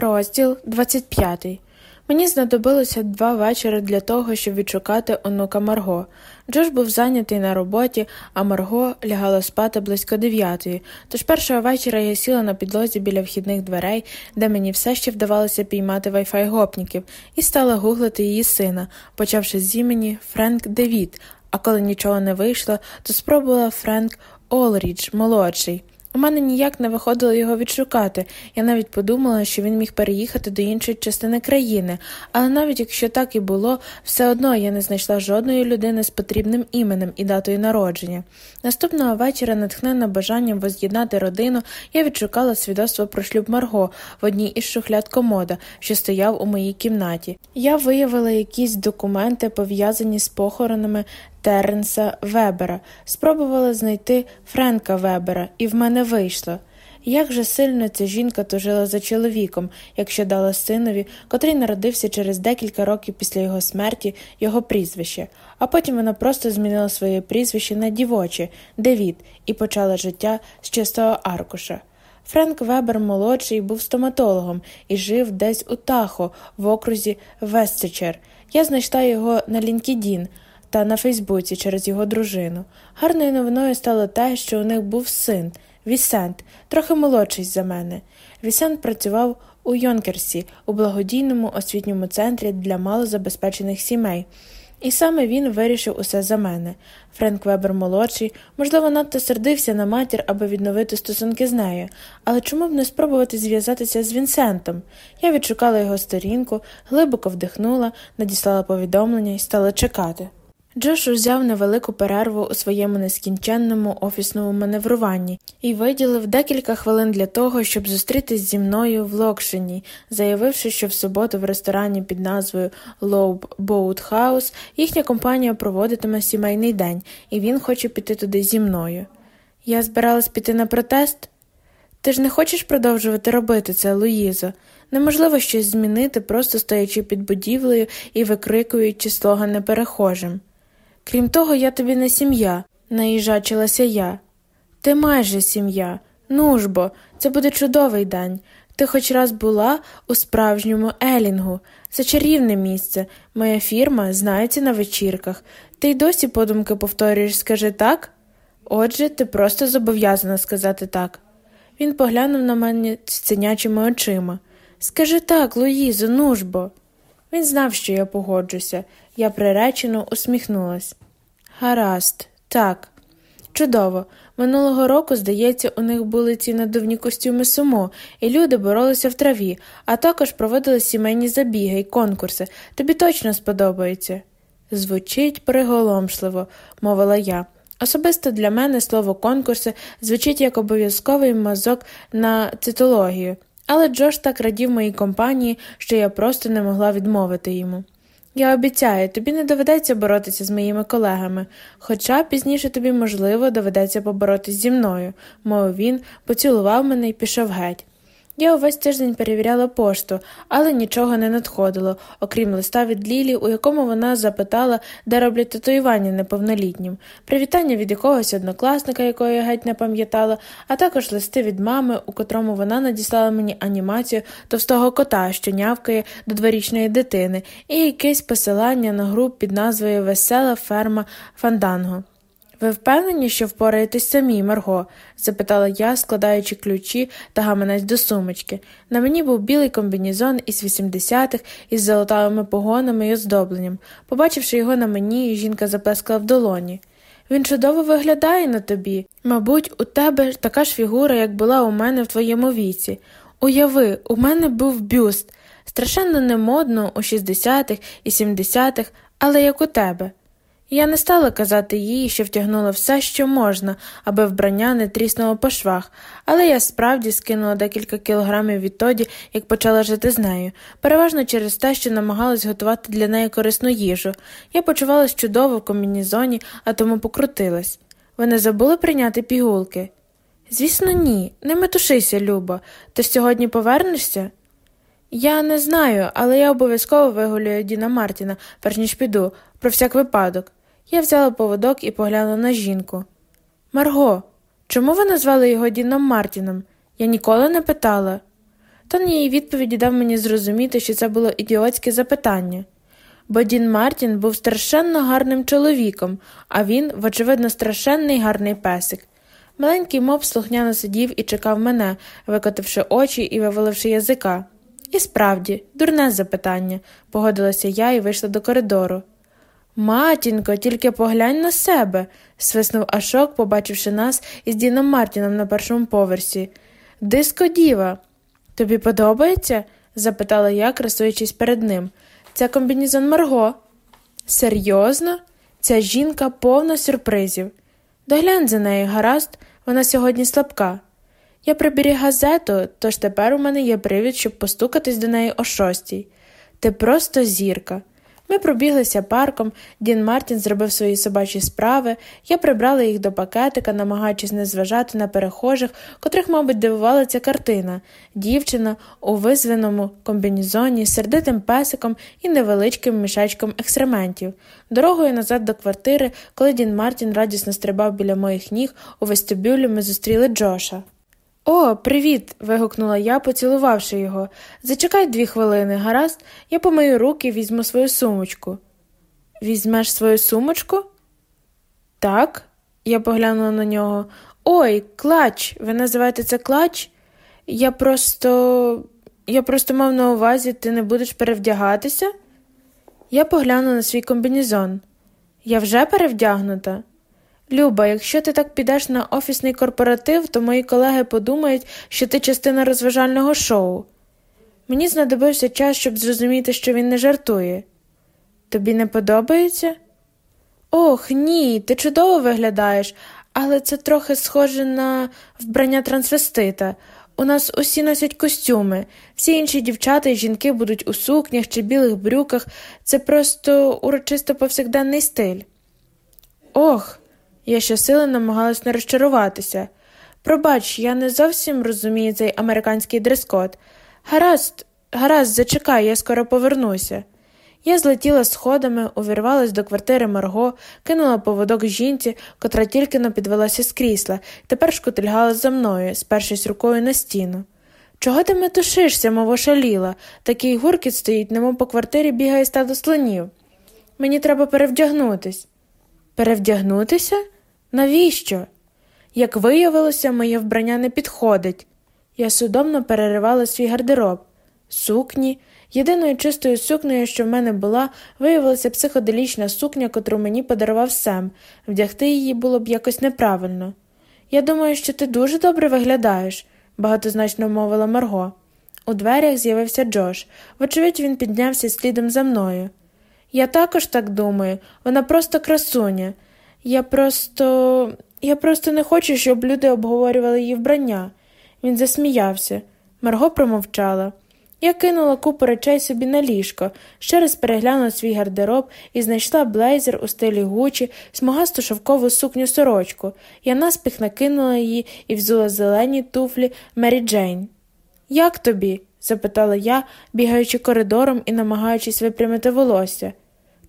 Розділ 25. Мені знадобилося два вечори для того, щоб відшукати онука Марго. Джош був зайнятий на роботі, а Марго лягала спати близько дев'ятої. Тож першого вечора я сіла на підлозі біля вхідних дверей, де мені все ще вдавалося піймати вайфай гопніків, і стала гуглити її сина, почавши з імені Френк Девід. А коли нічого не вийшло, то спробувала Френк Олрідж молодший. У мене ніяк не виходило його відшукати. Я навіть подумала, що він міг переїхати до іншої частини країни, але навіть якщо так і було, все одно я не знайшла жодної людини з потрібним іменем і датою народження. Наступного вечора, натхнена бажанням воз'єднати родину, я відшукала свідоцтво про шлюб Марго в одній із шухляд комода, що стояв у моїй кімнаті. Я виявила якісь документи, пов'язані з похоронами Теренса Вебера, спробувала знайти Френка Вебера, і в мене вийшло. Як же сильно ця жінка тужила за чоловіком, якщо дала синові, котрий народився через декілька років після його смерті, його прізвище, а потім вона просто змінила своє прізвище на дівоче Девід і почала життя з чистого аркуша. Френк Вебер молодший був стоматологом і жив десь у Тахо в окрузі Вестчер. Я знайшла його на Лінкідін та на Фейсбуці через його дружину. Гарною новиною стало те, що у них був син Вісент, трохи молодший за мене. Вісент працював у Йонкерсі, у благодійному освітньому центрі для малозабезпечених сімей. І саме він вирішив усе за мене. Френк Вебер молодший, можливо, надто сердився на матір, аби відновити стосунки з нею, але чому б не спробувати зв'язатися з Вінсентом? Я відшукала його сторінку, глибоко вдихнула, надіслала повідомлення і стала чекати. Джош узяв невелику перерву у своєму нескінченному офісному маневруванні і виділив декілька хвилин для того, щоб зустрітись зі мною в Локшині, заявивши, що в суботу в ресторані під назвою Loeb Boat House їхня компанія проводитиме сімейний день, і він хоче піти туди зі мною. Я збиралась піти на протест. Ти ж не хочеш продовжувати робити це, Луїзо? Неможливо щось змінити, просто стоячи під будівлею і викрикуючи слогани перехожим. Крім того, я тобі не сім'я, наїжачилася я. Ти майже сім'я. Ну ж бо, це буде чудовий день. Ти хоч раз була у справжньому Елінгу. Це чарівне місце. Моя фірма знається на вечірках. Ти й досі подумки повторюєш, скажи так? Отже, ти просто зобов'язана сказати так. Він поглянув на мене цінячими очима. Скажи так, Луїзо, ну ж бо. Він знав, що я погоджуся. Я приречено усміхнулась. Гаразд, так. Чудово. Минулого року, здається, у них були ці надувні костюми сумо, і люди боролися в траві, а також проводили сімейні забіги й конкурси. Тобі точно сподобається. Звучить приголомшливо, мовила я. Особисто для мене слово конкурси звучить як обов'язковий мазок на цитологію, але Джош так радів моїй компанії, що я просто не могла відмовити йому. Я обіцяю, тобі не доведеться боротися з моїми колегами, хоча пізніше тобі, можливо, доведеться поборотись зі мною, мовив він, поцілував мене і пішов геть. Я увесь тиждень перевіряла пошту, але нічого не надходило, окрім листа від Лілі, у якому вона запитала, де роблять татуювання неповнолітнім, привітання від якогось однокласника, якого я геть не пам'ятала, а також листи від мами, у котрому вона надіслала мені анімацію товстого кота, що нявкає до дворічної дитини, і якесь посилання на гру під назвою Весела ферма Фанданго. Ви впевнені, що впораєтесь самі, Марго? запитала я, складаючи ключі та гаманець до сумочки. На мені був білий комбінізон із 80-х із золотавими погонами і оздобленням. Побачивши його на мені, жінка заплескала в долоні. Він чудово виглядає на тобі. Мабуть, у тебе така ж фігура, як була у мене в твоєму віці. Уяви, у мене був бюст, страшенно немодно у 60-х і 70-х, але як у тебе. Я не стала казати їй, що втягнула все, що можна, аби вбрання не тріснуло по швах, але я справді скинула декілька кілограмів відтоді, як почала жити з нею, переважно через те, що намагалась готувати для неї корисну їжу. Я почувалась чудово в комбінізоні, а тому покрутилась. Ви не забули прийняти пігулки? Звісно, ні. Не метушися, Люба. Ти сьогодні повернешся? Я не знаю, але я обов'язково вигулюю Діна Мартіна, перш ніж піду, про всяк випадок. Я взяла поводок і поглянула на жінку. Марго, чому ви назвали його Діном Мартіном? Я ніколи не питала. Тон її відповіді дав мені зрозуміти, що це було ідіотське запитання. Бо Дін Мартін був страшенно гарним чоловіком, а він, вочевидно, страшенний гарний песик. Маленький моб слухняно сидів і чекав мене, викотивши очі і виваливши язика. І справді, дурне запитання, погодилася я і вийшла до коридору. Матінко, тільки поглянь на себе, свиснув Ашок, побачивши нас із Діном Мартіном на першому поверсі. Диско діва. Тобі подобається? запитала я, красуючись перед ним. Це комбінізон Марго. Серйозно? Ця жінка повна сюрпризів. Доглянь за нею, гаразд, вона сьогодні слабка. Я приберіг газету, тож тепер у мене є привід, щоб постукатись до неї о шостій. Ти просто зірка. Ми пробіглися парком, Дін Мартін зробив свої собачі справи, я прибрала їх до пакетика, намагаючись не зважати на перехожих, котрих, мабуть, дивувала ця картина дівчина у визваному комбінізоні з сердитим песиком і невеличким мішечком екстрементів. Дорогою назад до квартири, коли Дін Мартін радісно стрибав біля моїх ніг, у вестибюлі ми зустріли Джоша. О, привіт. вигукнула я, поцілувавши його. Зачекай дві хвилини, гаразд, я помию руки візьму свою сумочку. Візьмеш свою сумочку? Так, я поглянула на нього. Ой, clutch. Ви називаєте це clutch? Я просто. Я просто мав на увазі, ти не будеш перевдягатися? Я поглянула на свій комбінезон. Я вже перевдягнута. Люба, якщо ти так підеш на офісний корпоратив, то мої колеги подумають, що ти частина розважального шоу. Мені знадобився час, щоб зрозуміти, що він не жартує. Тобі не подобається? Ох, ні, ти чудово виглядаєш, але це трохи схоже на вбрання трансвестита. У нас усі носять костюми, всі інші дівчата і жінки будуть у сукнях чи білих брюках. Це просто урочисто повсякденний стиль. Ох, я щосили намагалась не розчаруватися. Пробач, я не зовсім розумію цей американський дрес-код. Гаразд, гаразд, зачекай, я скоро повернуся. Я злетіла сходами, увірвалась до квартири Марго, кинула поводок жінці, котра тільки но підвелася з крісла, тепер шкутильгала за мною, спершись рукою на стіну. Чого ти метушишся, мов ошаліла? Такий гуркіт стоїть, немов по квартирі бігає стадо слонів. Мені треба перевдягнутись. Перевдягнутися? Навіщо? Як виявилося, моє вбрання не підходить. Я судомно переривала свій гардероб. Сукні. Єдиною чистою сукнею, що в мене була, виявилася психоделічна сукня, котру мені подарував Сем. Вдягти її було б якось неправильно. Я думаю, що ти дуже добре виглядаєш, багатозначно мовила Марго. У дверях з'явився Джош. Вочевидь, він піднявся слідом за мною. Я також так думаю, вона просто красуня. Я просто. Я просто не хочу, щоб люди обговорювали її вбрання. Він засміявся. Марго промовчала. Я кинула купу речей собі на ліжко, ще раз переглянула свій гардероб і знайшла блейзер у стилі Гучі, смугасту шовкову сукню сорочку. Я наспіх накинула її і взула зелені туфлі Мері Джейн. Як тобі? запитала я, бігаючи коридором і намагаючись випрямити волосся.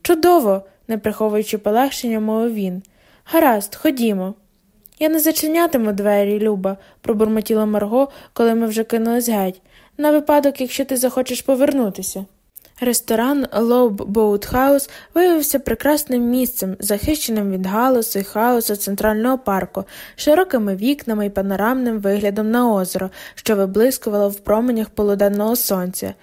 Чудово, не приховуючи полегшення, мовив він. Гаразд, ходімо. Я не зачинятиму двері, Люба, пробурмотіла Марго, коли ми вже кинулись геть, на випадок, якщо ти захочеш повернутися. Ресторан Лоуб Боутхаус виявився прекрасним місцем, захищеним від галасу і хаосу центрального парку, широкими вікнами і панорамним виглядом на озеро, що виблискувало в променях полуденного сонця.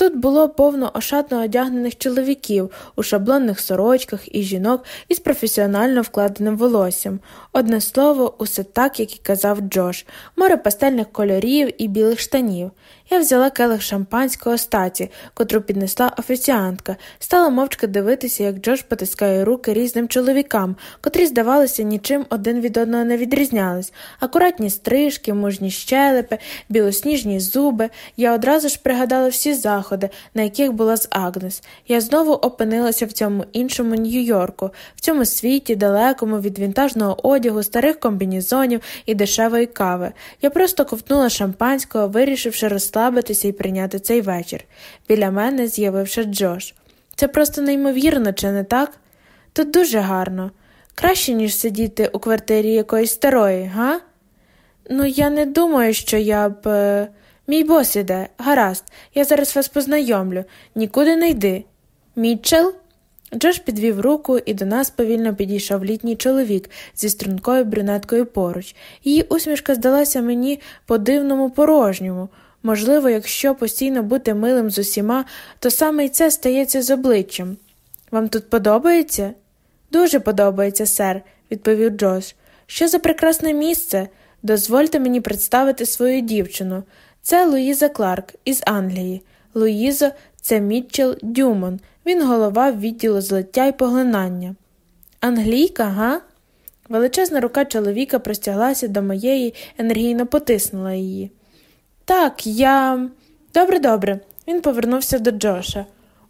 Тут було повно ошатно одягнених чоловіків у шаблонних сорочках і жінок із професіонально вкладеним волоссям. Одне слово, усе так, як і казав Джош, море пастельних кольорів і білих штанів. Я взяла келих шампанського статі, котру піднесла офіціантка, стала мовчки дивитися, як Джош потискає руки різним чоловікам, котрі, здавалося, нічим один від одного не відрізнялись. Акуратні стрижки, мужні щелепи, білосніжні зуби. Я одразу ж пригадала всі заходи, на яких була з Агнес. Я знову опинилася в цьому іншому Нью-Йорку, в цьому світі, далекому від вінтажного одягу, старих комбінізонів і дешевої кави. Я просто ковтнула шампанського, вирішивши розслабитися і прийняти цей вечір. Біля мене з'явився Джош. Це просто неймовірно, чи не так? Тут дуже гарно. Краще, ніж сидіти у квартирі якоїсь старої, га? Ну, я не думаю, що я б. Мій бос іде, гаразд, я зараз вас познайомлю, нікуди не йди. Мітчел? Джош підвів руку, і до нас повільно підійшов літній чоловік зі стрункою брюнеткою поруч. Її усмішка здалася мені по дивному порожньому. Можливо, якщо постійно бути милим з усіма, то саме й це стається з обличчям. Вам тут подобається? Дуже подобається, сер, відповів Джош. Що за прекрасне місце? Дозвольте мені представити свою дівчину. Це Луїза Кларк із Англії. Луїзо це Мітчел Дюмон, він голова відділу злиття й поглинання. Англійка, га? Величезна рука чоловіка простяглася до моєї, енергійно потиснула її. Так, я. Добре, добре. Він повернувся до Джоша.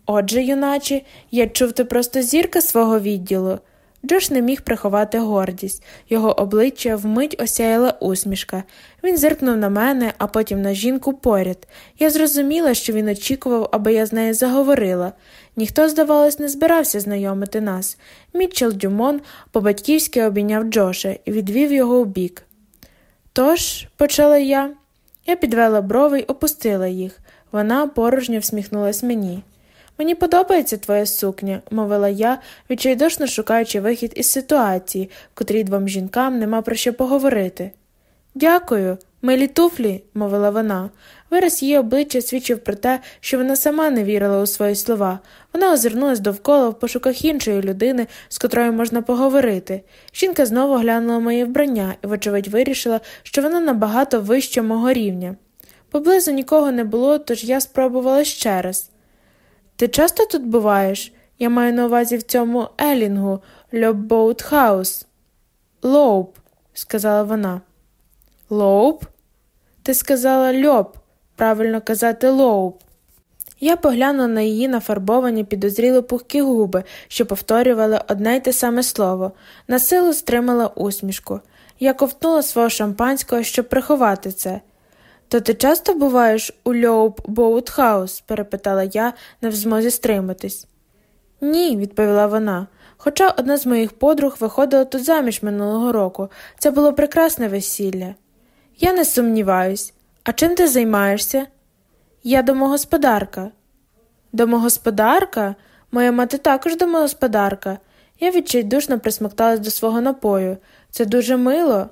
Отже, юначе, я чув ти просто зірка свого відділу. Джош не міг приховати гордість, його обличчя вмить осяяла усмішка. Він зиркнув на мене, а потім на жінку поряд. Я зрозуміла, що він очікував, аби я з нею заговорила. Ніхто, здавалось, не збирався знайомити нас. Мітчел Дюмон по батьківськи обійняв Джоша і відвів його у бік. Тож, почала я. Я підвела брови й опустила їх. Вона порожньо всміхнулась мені. Мені подобається твоя сукня, мовила я, відчайдушно шукаючи вихід із ситуації, в котрій двом жінкам нема про що поговорити. Дякую, милі туфлі, мовила вона. Вираз її обличчя свідчив про те, що вона сама не вірила у свої слова. Вона озирнулась довкола в пошуках іншої людини, з котрою можна поговорити. Жінка знову глянула моє вбрання і, вочевидь, вирішила, що вона набагато вище мого рівня. Поблизу нікого не було, тож я спробувала ще раз. Ти часто тут буваєш? Я маю на увазі в цьому Елінгу, Льоб Боутхаус. Лоуп, сказала вона. Лоуп? Ти сказала льоб, правильно казати лоуп. Я поглянула на її нафарбовані підозріло пухкі губи, що повторювали одне й те саме слово, на силу стримала усмішку. Я ковтнула свого шампанського, щоб приховати це. То ти часто буваєш у Льоуп Боутхаус? перепитала я, не в змозі стриматись. Ні, відповіла вона. Хоча одна з моїх подруг виходила тут заміж минулого року. Це було прекрасне весілля. Я не сумніваюсь. А чим ти займаєшся? Я домогосподарка. Домогосподарка? Моя мати також домогосподарка. Я відчайдушно присмокталась до свого напою. Це дуже мило.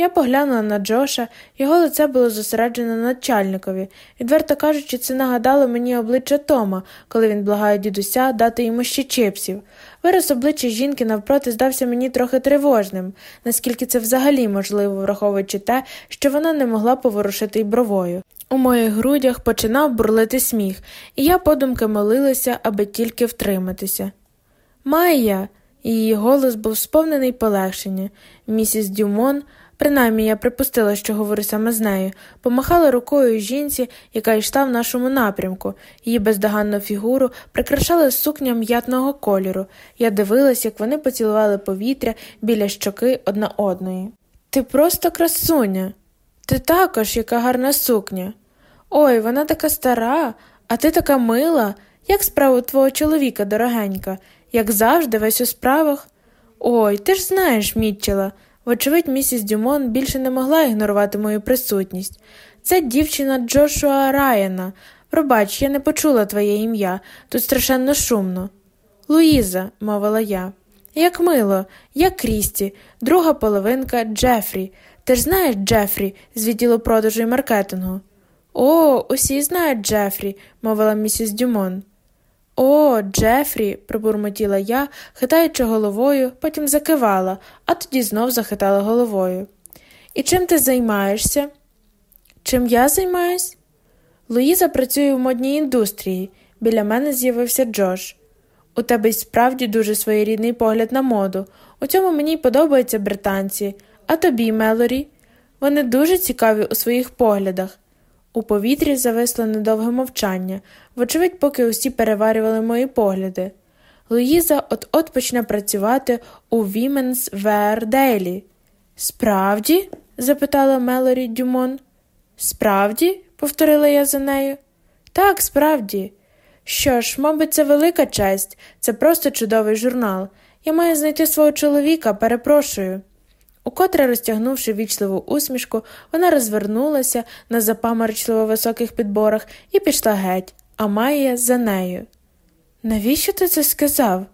Я поглянула на Джоша, його лице було зосереджене на начальникові. Відверто кажучи, це нагадало мені обличчя Тома, коли він благає дідуся дати йому ще чипсів. Вираз обличчя жінки навпроти здався мені трохи тривожним, наскільки це взагалі можливо, враховуючи те, що вона не могла поворушити й бровою. У моїх грудях починав бурлити сміх, і я подумки молилася, аби тільки втриматися. Майя, її голос був сповнений полегшення. Місіс Дюмон принаймні я припустила, що говорю саме з нею, помахала рукою жінці, яка йшла в нашому напрямку, її бездоганну фігуру прикрашала сукня м'ятного кольору. Я дивилась, як вони поцілували повітря біля щоки одна одної. Ти просто красуня. Ти також, яка гарна сукня. Ой, вона така стара, а ти така мила. Як справа твого чоловіка, дорогенька, як завжди, весь у справах. Ой, ти ж знаєш, Мітчела. Вочевидь, місіс Дюмон більше не могла ігнорувати мою присутність. Це дівчина Джошуа Райана. Пробач, я не почула твоє ім'я, тут страшенно шумно. Луїза, мовила я. Як мило, я Крісті, друга половинка Джефрі. Ти ж знаєш Джефрі з відділу продажу і маркетингу? О, усі знають Джефрі, мовила місіс Дюмон. О, Джефрі, пробурмотіла я, хитаючи головою, потім закивала, а тоді знов захитала головою. І чим ти займаєшся? Чим я займаюсь? Луїза працює в модній індустрії. Біля мене з'явився Джош. У тебе й справді дуже своєрідний погляд на моду. У цьому мені подобаються британці, а тобі, Мелорі. Вони дуже цікаві у своїх поглядах. У повітрі зависло недовге мовчання, вочевидь, поки усі переварювали мої погляди. Луїза от от почне працювати у Women's Wear Daily. Справді? запитала Мелорі Дюмон. Справді? повторила я за нею. Так, справді. Що ж, мабуть, це велика честь, це просто чудовий журнал. Я маю знайти свого чоловіка, перепрошую. Укотре розтягнувши вічливу усмішку, вона розвернулася на запаморочливо високих підборах і пішла геть, а Майя за нею. Навіщо ти це сказав?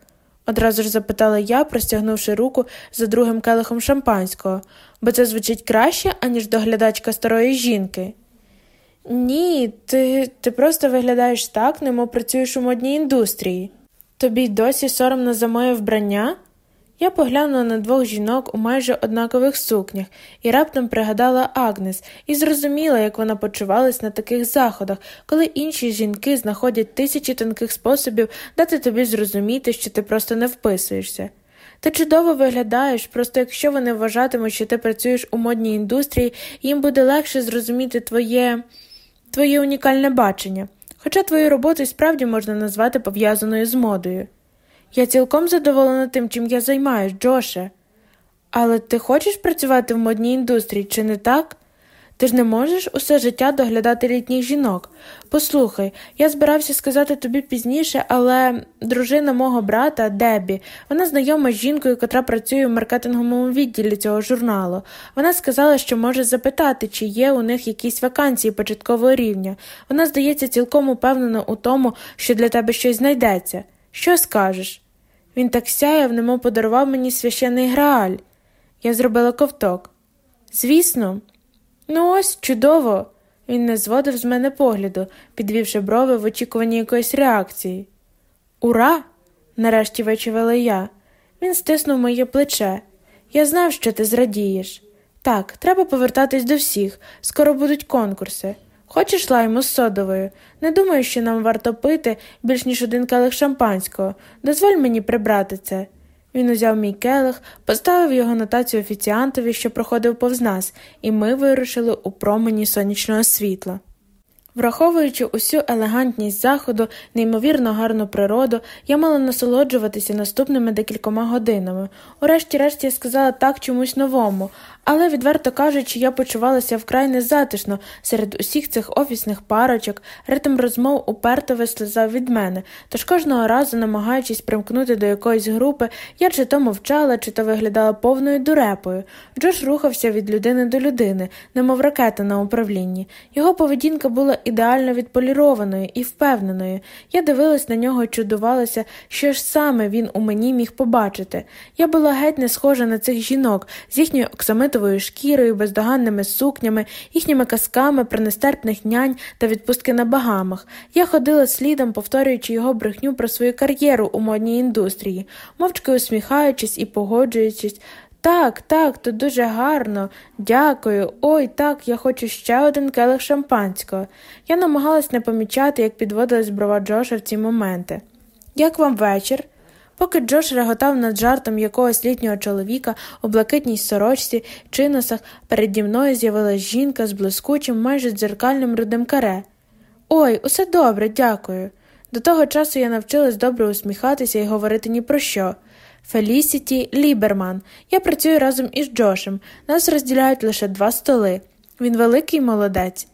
одразу ж запитала я, простягнувши руку за другим келихом шампанського, бо це звучить краще, аніж доглядачка старої жінки. Ні, ти ти просто виглядаєш так, немов працюєш у модній індустрії. Тобі досі соромно за моє вбрання? Я поглянула на двох жінок у майже однакових сукнях і раптом пригадала Агнес і зрозуміла, як вона почувалась на таких заходах, коли інші жінки знаходять тисячі тонких способів дати тобі зрозуміти, що ти просто не вписуєшся. Ти чудово виглядаєш, просто якщо вони вважатимуть, що ти працюєш у модній індустрії, їм буде легше зрозуміти твоє твоє унікальне бачення, хоча твою роботу і справді можна назвати пов'язаною з модою. Я цілком задоволена тим, чим я займаюсь, Джоше. Але ти хочеш працювати в модній індустрії, чи не так? Ти ж не можеш усе життя доглядати літніх жінок. Послухай, я збирався сказати тобі пізніше, але дружина мого брата, Дебі, вона знайома з жінкою, котра працює в маркетинговому відділі цього журналу. Вона сказала, що може запитати, чи є у них якісь вакансії початкового рівня. Вона, здається, цілком упевнена у тому, що для тебе щось знайдеться. Що скажеш? Він так сяяв, немов подарував мені священний грааль. Я зробила ковток. Звісно, ну ось чудово. Він не зводив з мене погляду, підвівши брови в очікуванні якоїсь реакції. Ура! нарешті вичувала я. Він стиснув моє плече. Я знав, що ти зрадієш. Так, треба повертатись до всіх. Скоро будуть конкурси. Хочеш лайму з содовою? Не думаю, що нам варто пити більш ніж один келих шампанського. Дозволь мені прибрати це. Він узяв мій келих, поставив його на тацю офіціантові, що проходив повз нас, і ми вирушили у промені сонячного світла. Враховуючи усю елегантність заходу, неймовірно гарну природу, я мала насолоджуватися наступними декількома годинами. Урешті-решт я сказала так чомусь новому, але, відверто кажучи, я почувалася вкрай незатишно серед усіх цих офісних парочок, ритм розмов уперто вислизав від мене, тож кожного разу, намагаючись примкнути до якоїсь групи, я чи то мовчала, чи то виглядала повною дурепою. Джош рухався від людини до людини, немов ракета на управлінні. Його поведінка була ідеально відполірованою і впевненою. Я дивилась на нього і чудувалася, що ж саме він у мені міг побачити. Я була геть не схожа на цих жінок з їхньою оксамитою матовою шкірою, бездоганними сукнями, їхніми казками про нестерпних нянь та відпустки на багамах. Я ходила слідом, повторюючи його брехню про свою кар'єру у модній індустрії, мовчки усміхаючись і погоджуючись. Так, так, тут дуже гарно. Дякую. Ой, так, я хочу ще один келих шампанського. Я намагалась не помічати, як підводилась брова Джоша в ці моменти. Як вам вечір? Поки Джош реготав над жартом якогось літнього чоловіка у блакитній сорочці чи носах, переді мною з'явилась жінка з блискучим, майже дзеркальним рудим каре. Ой, усе добре, дякую. До того часу я навчилась добре усміхатися і говорити ні про що. Фелісіті Ліберман. Я працюю разом із Джошем. Нас розділяють лише два столи. Він великий молодець.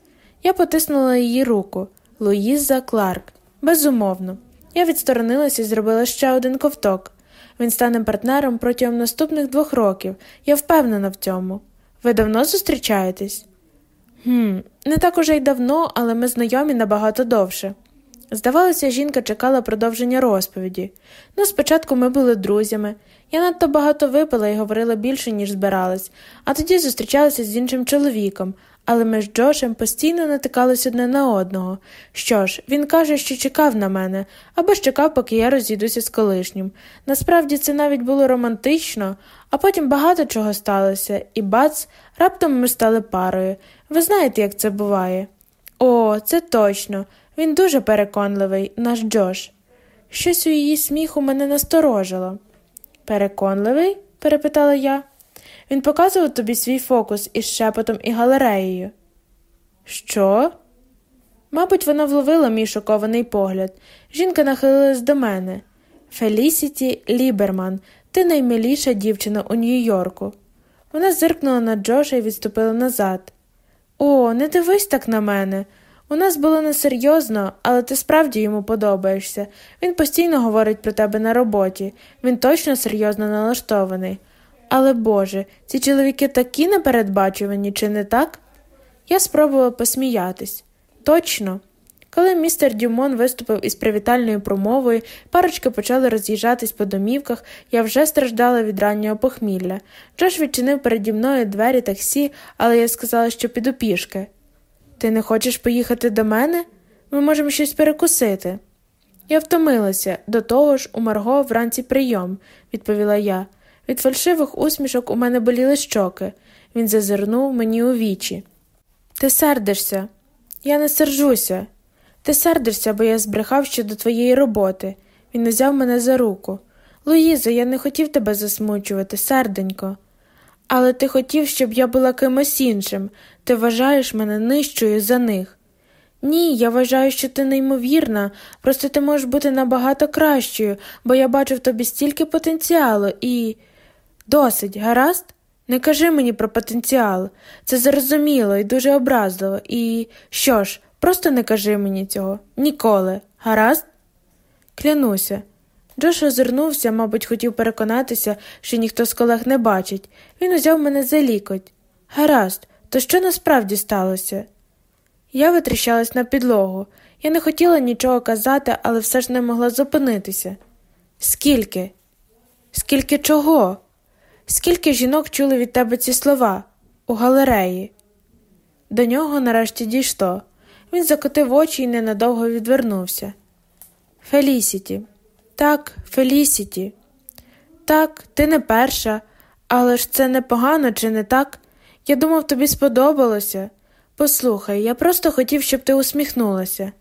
Я потиснула її руку. Луїза Кларк. Безумовно. Я відсторонилася і зробила ще один ковток. Він стане партнером протягом наступних двох років. Я впевнена в цьому. Ви давно зустрічаєтесь? «Хм, Не так уже й давно, але ми знайомі набагато довше. Здавалося, жінка чекала продовження розповіді. Ну, спочатку ми були друзями. Я надто багато випила і говорила більше, ніж збиралась, а тоді зустрічалася з іншим чоловіком, але ми з Джошем постійно натикались одне на одного. Що ж, він каже, що чекав на мене, або ж чекав, поки я розійдуся з колишнім. Насправді це навіть було романтично, а потім багато чого сталося, і бац, раптом ми стали парою. Ви знаєте, як це буває? О, це точно. Він дуже переконливий, наш Джош. Щось у її сміху мене насторожило. Переконливий? перепитала я. Він показував тобі свій фокус із шепотом і галереєю. Що? Мабуть, вона вловила мій шокований погляд. Жінка нахилилась до мене. Фелісіті Ліберман, ти наймиліша дівчина у Нью-Йорку. Вона зиркнула на Джоша і відступила назад. О, не дивись так на мене. У нас було несерйозно, але ти справді йому подобаєшся. Він постійно говорить про тебе на роботі. Він точно серйозно налаштований. Але Боже, ці чоловіки такі непередбачувані, чи не так? Я спробувала посміятись. Точно. Коли містер Дюмон виступив із привітальною промовою, парочки почали роз'їжджатись по домівках, я вже страждала від раннього похмілля. Джош відчинив переді мною двері таксі, але я сказала, що піду пішки. Ти не хочеш поїхати до мене? Ми можемо щось перекусити. Я втомилася, до того ж, у Марго вранці прийом, відповіла я. Від фальшивих усмішок у мене боліли щоки. Він зазирнув мені у вічі. Ти сердишся. Я не сержуся. Ти сердишся, бо я збрехав щодо твоєї роботи. Він узяв мене за руку. Луїзо, я не хотів тебе засмучувати, серденько. Але ти хотів, щоб я була кимось іншим. Ти вважаєш мене нижчою за них. Ні, я вважаю, що ти неймовірна, просто ти можеш бути набагато кращою, бо я бачу в тобі стільки потенціалу і. Досить, гаразд? Не кажи мені про потенціал. Це зрозуміло і дуже образливо. І що ж, просто не кажи мені цього. Ніколи. Гаразд? Клянуся. Джош озирнувся, мабуть, хотів переконатися, що ніхто з колег не бачить. Він узяв мене за лікоть. Гаразд, то що насправді сталося? Я витріщалась на підлогу. Я не хотіла нічого казати, але все ж не могла зупинитися. Скільки? Скільки чого? Скільки жінок чули від тебе ці слова у галереї? До нього нарешті дійшло. Він закотив очі і ненадовго відвернувся. Фелісіті, так, Фелісіті. Так, ти не перша, але ж це непогано, чи не так? Я думав, тобі сподобалося. Послухай, я просто хотів, щоб ти усміхнулася.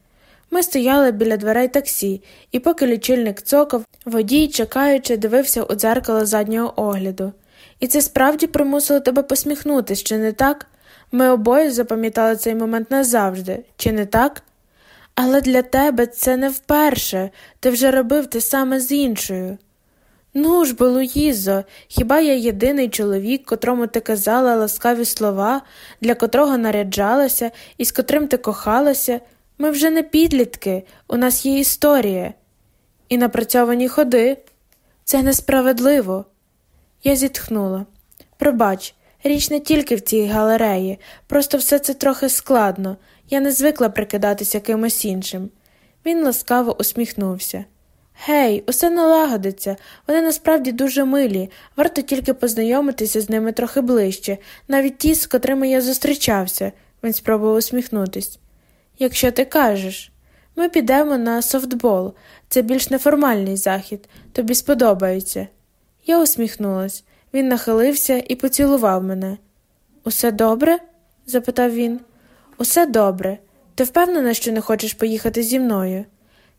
Ми стояли біля дверей таксі, і поки лічильник цокав, водій, чекаючи, дивився у дзеркало заднього огляду. І це справді примусило тебе посміхнутись, чи не так? Ми обоє запам'ятали цей момент назавжди, чи не так? Але для тебе це не вперше, ти вже робив те саме з іншою. Ну ж бо, Луїзо, хіба я єдиний чоловік, котрому ти казала ласкаві слова, для котрого наряджалася і з котрим ти кохалася? Ми вже не підлітки, у нас є історія. І напрацьовані ходи. Це несправедливо. Я зітхнула. Пробач, річ не тільки в цій галереї, просто все це трохи складно. Я не звикла прикидатися кимось іншим. Він ласкаво усміхнувся. Гей, усе налагодиться, вони насправді дуже милі, варто тільки познайомитися з ними трохи ближче, навіть ті, з котрими я зустрічався, він спробував усміхнутись. Якщо ти кажеш, ми підемо на софтбол, це більш неформальний захід, тобі сподобається. Я усміхнулась. Він нахилився і поцілував мене. Усе добре? запитав він. Усе добре. Ти впевнена, що не хочеш поїхати зі мною?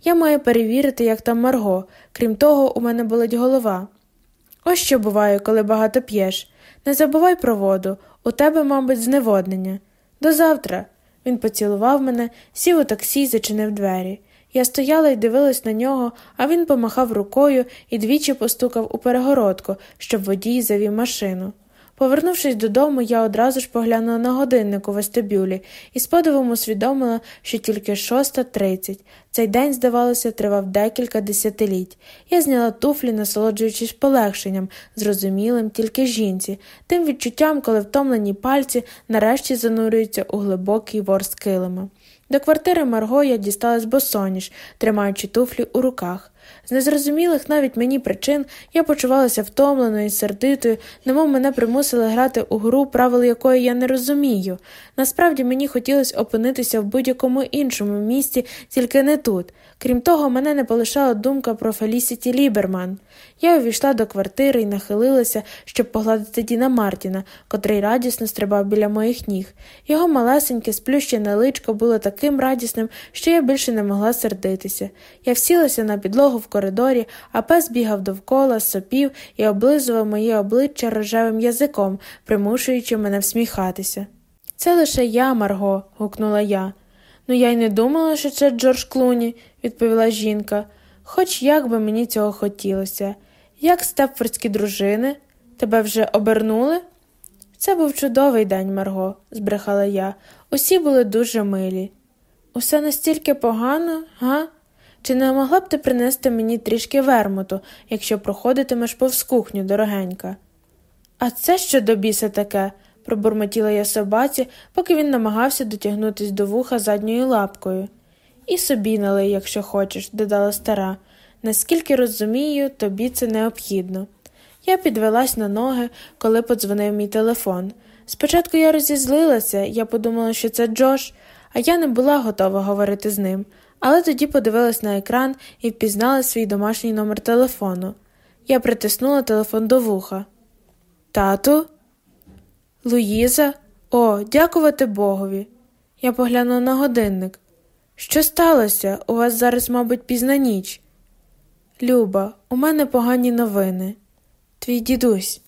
Я маю перевірити, як там Марго, крім того, у мене болить голова. Ось що буває, коли багато п'єш. Не забувай про воду, у тебе, мабуть, зневоднення. До завтра. Він поцілував мене, сів у таксі і зачинив двері. Я стояла і дивилась на нього, а він помахав рукою і двічі постукав у перегородку, щоб водій завів машину. Повернувшись додому, я одразу ж поглянула на годинник у вестибюлі і з подивом усвідомила, що тільки шоста тридцять. Цей день, здавалося, тривав декілька десятиліть. Я зняла туфлі, насолоджуючись полегшенням, зрозумілим тільки жінці, тим відчуттям, коли втомлені пальці нарешті занурюються у глибокий ворс килима. До квартири Марго я дісталась босоніж, тримаючи туфлі у руках. З незрозумілих навіть мені причин я почувалася втомленою і сердитою, немов мене примусили грати у гру, правил якої я не розумію. Насправді мені хотілося опинитися в будь-якому іншому місці, тільки не тут. Крім того, мене не полишала думка про Фелісіті Ліберман. Я увійшла до квартири і нахилилася, щоб погладити Діна Мартіна, котрий радісно стрибав біля моїх ніг. Його малесеньке, сплющене личко було таким радісним, що я більше не могла сердитися. Я всілася на підлогу в коридорі, а пес бігав довкола, сопів і облизував моє обличчя рожевим язиком, примушуючи мене всміхатися. Це лише я, Марго, гукнула я. Ну, я й не думала, що це Джордж Клуні, відповіла жінка. Хоч як би мені цього хотілося. Як степфордські дружини? Тебе вже обернули? Це був чудовий день, Марго, збрехала я. Усі були дуже милі. Усе настільки погано, га? Чи не могла б ти принести мені трішки вермуту, якщо проходитимеш повз кухню, дорогенька? А це що до біса таке? пробурмотіла я собаці, поки він намагався дотягнутись до вуха задньою лапкою. І собі налий, якщо хочеш, додала стара. Наскільки розумію, тобі це необхідно. Я підвелась на ноги, коли подзвонив мій телефон. Спочатку я розізлилася, я подумала, що це Джош, а я не була готова говорити з ним, але тоді подивилась на екран і впізнала свій домашній номер телефону. Я притиснула телефон до вуха. Тату? Луїза? О, дякувати Богові. Я поглянула на годинник. Що сталося? У вас зараз, мабуть, пізна ніч. Люба, у мене погані новини. Твій дідусь.